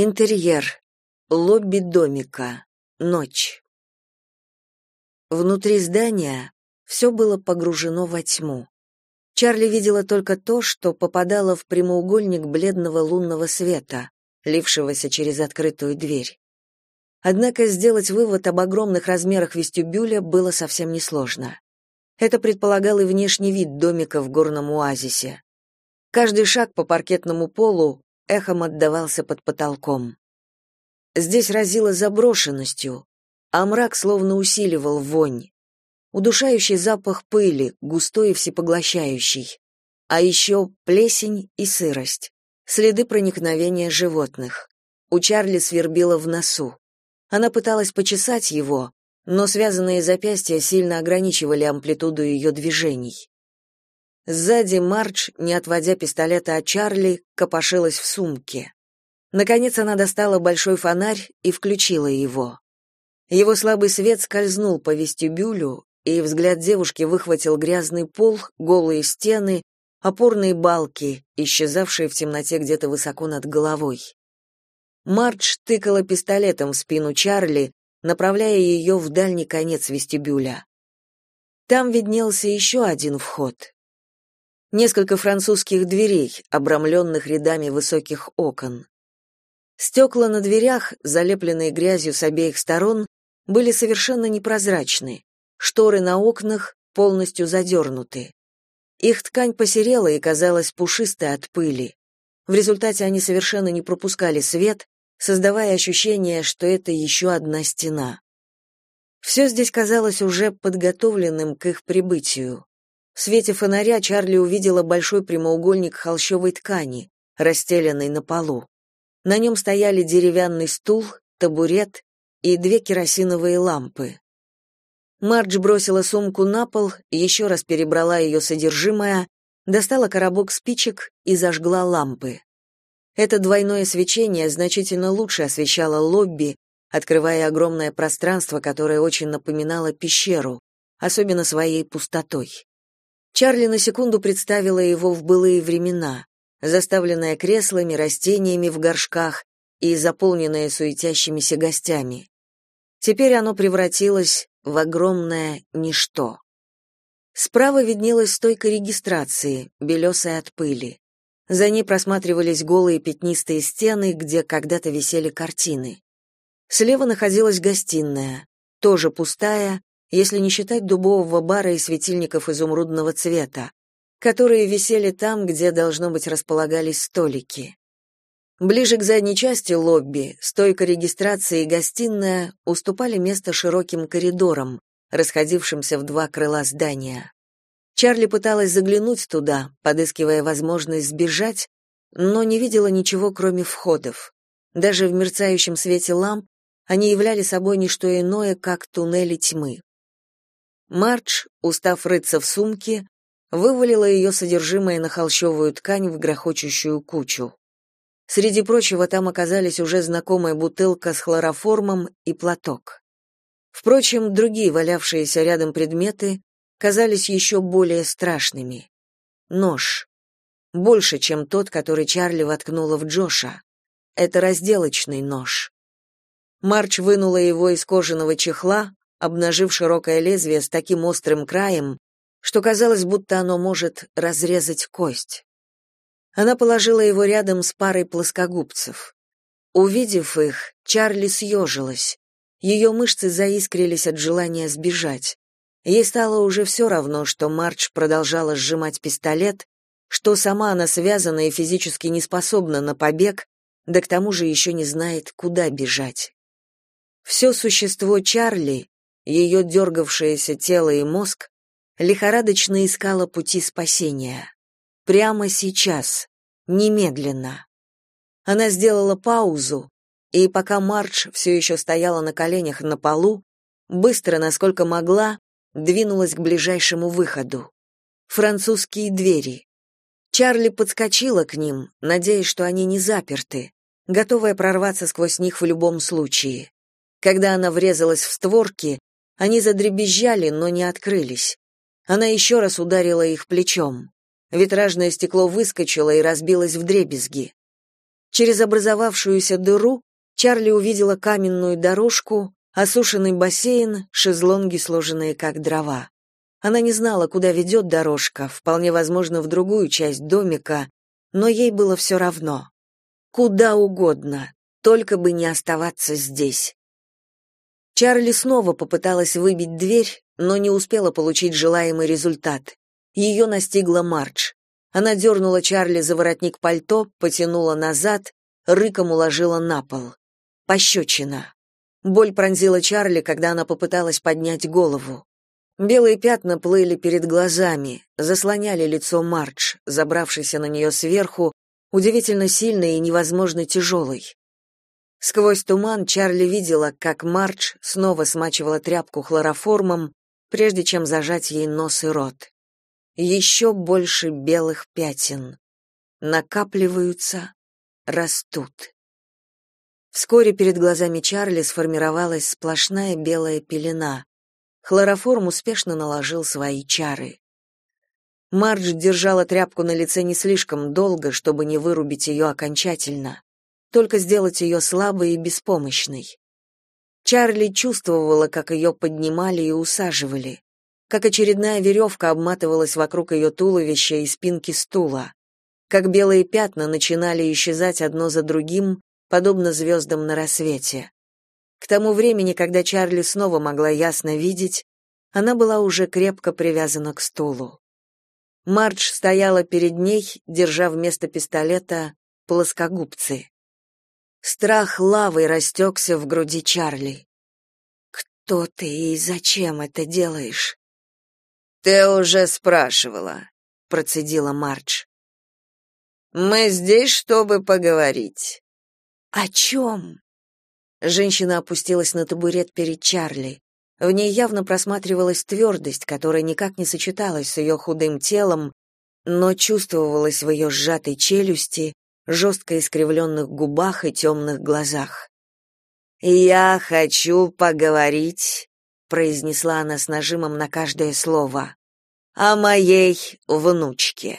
Интерьер. Лобби домика. Ночь. Внутри здания все было погружено во тьму. Чарли видела только то, что попадало в прямоугольник бледного лунного света, лившегося через открытую дверь. Однако сделать вывод об огромных размерах вестибюля было совсем несложно. Это предполагал и внешний вид домика в горном оазисе. Каждый шаг по паркетному полу эхом отдавался под потолком. Здесь разило заброшенностью, а мрак словно усиливал вонь. Удушающий запах пыли, густой и всепоглощающий. А еще плесень и сырость, следы проникновения животных. У Чарли свербило в носу. Она пыталась почесать его, но связанные запястья сильно ограничивали амплитуду ее движений. Сзади Мардж, не отводя пистолета от Чарли, копошилась в сумке. Наконец она достала большой фонарь и включила его. Его слабый свет скользнул по вестибюлю, и взгляд девушки выхватил грязный пол, голые стены, опорные балки, исчезавшие в темноте где-то высоко над головой. Мардж тыкала пистолетом в спину Чарли, направляя ее в дальний конец вестибюля. Там виднелся еще один вход, несколько французских дверей, обрамленных рядами высоких окон. Стекла на дверях, залепленные грязью с обеих сторон, были совершенно непрозрачны, шторы на окнах полностью задернуты. Их ткань посерела и казалась пушистой от пыли. В результате они совершенно не пропускали свет, создавая ощущение, что это еще одна стена. Все здесь казалось уже подготовленным к их прибытию. В свете фонаря Чарли увидела большой прямоугольник холщовой ткани, расстеленный на полу. На нем стояли деревянный стул, табурет и две керосиновые лампы. Мардж бросила сумку на пол, еще раз перебрала ее содержимое, достала коробок спичек и зажгла лампы. Это двойное свечение значительно лучше освещало лобби, открывая огромное пространство, которое очень напоминало пещеру, особенно своей пустотой. Чарли на секунду представила его в былые времена, заставленное креслами, растениями в горшках и заполненное суетящимися гостями. Теперь оно превратилось в огромное ничто. Справа виднелась стойка регистрации, белесая от пыли. За ней просматривались голые пятнистые стены, где когда-то висели картины. Слева находилась гостиная, тоже пустая, если не считать дубового бара и светильников изумрудного цвета, которые висели там, где должно быть располагались столики. Ближе к задней части лобби стойка регистрации и гостиная уступали место широким коридорам, расходившимся в два крыла здания. Чарли пыталась заглянуть туда, подыскивая возможность сбежать, но не видела ничего, кроме входов. Даже в мерцающем свете ламп они являли собой не что иное, как туннели тьмы. Мардж, устав рыться в сумке, вывалила ее содержимое на холщовую ткань в грохочущую кучу. Среди прочего там оказались уже знакомая бутылка с хлороформом и платок. Впрочем, другие валявшиеся рядом предметы казались еще более страшными. Нож. Больше, чем тот, который Чарли воткнула в Джоша. Это разделочный нож. Марч вынула его из кожаного чехла, обнажив широкое лезвие с таким острым краем, что казалось, будто оно может разрезать кость. Она положила его рядом с парой плоскогубцев. Увидев их, Чарли съежилась. Ее мышцы заискрились от желания сбежать. Ей стало уже все равно, что Марч продолжала сжимать пистолет, что сама она связана и физически не способна на побег, да к тому же еще не знает, куда бежать. Все существо Чарли, ее дергавшееся тело и мозг лихорадочно искало пути спасения. Прямо сейчас, немедленно. Она сделала паузу, и пока Мардж все еще стояла на коленях на полу, быстро, насколько могла, двинулась к ближайшему выходу. Французские двери. Чарли подскочила к ним, надеясь, что они не заперты, готовая прорваться сквозь них в любом случае. Когда она врезалась в створки, они задребезжали, но не открылись. Она еще раз ударила их плечом. Витражное стекло выскочило и разбилось вдребезги. Через образовавшуюся дыру Чарли увидела каменную дорожку, осушенный бассейн, шезлонги, сложенные как дрова. Она не знала, куда ведет дорожка, вполне возможно, в другую часть домика, но ей было все равно. Куда угодно, только бы не оставаться здесь. Чарли снова попыталась выбить дверь, но не успела получить желаемый результат. Ее настигла Мардж. Она дернула Чарли за воротник пальто, потянула назад, рыком уложила на пол. Пощечина. Боль пронзила Чарли, когда она попыталась поднять голову. Белые пятна плыли перед глазами, заслоняли лицо Мардж, забравшейся на нее сверху, удивительно сильной и невозможно тяжелой. Сквозь туман Чарли видела, как Мардж снова смачивала тряпку хлороформом, прежде чем зажать ей нос и рот. Еще больше белых пятен. Накапливаются, растут. Вскоре перед глазами Чарли сформировалась сплошная белая пелена. Хлороформ успешно наложил свои чары. Мардж держала тряпку на лице не слишком долго, чтобы не вырубить ее окончательно, только сделать ее слабой и беспомощной. Чарли чувствовала, как ее поднимали и усаживали как очередная веревка обматывалась вокруг ее туловища и спинки стула, как белые пятна начинали исчезать одно за другим, подобно звездам на рассвете. К тому времени, когда Чарли снова могла ясно видеть, она была уже крепко привязана к стулу. Мардж стояла перед ней, держа вместо пистолета плоскогубцы. Страх лавой растекся в груди Чарли. «Кто ты и зачем это делаешь?» Ты уже спрашивала, процедила Мардж. Мы здесь, чтобы поговорить. О чем?» Женщина опустилась на табурет перед Чарли. В ней явно просматривалась твердость, которая никак не сочеталась с ее худым телом, но чувствовалась в ее сжатой челюсти, жестко искривленных губах и темных глазах. «Я хочу поговорить произнесла она с нажимом на каждое слово. О моей внучке.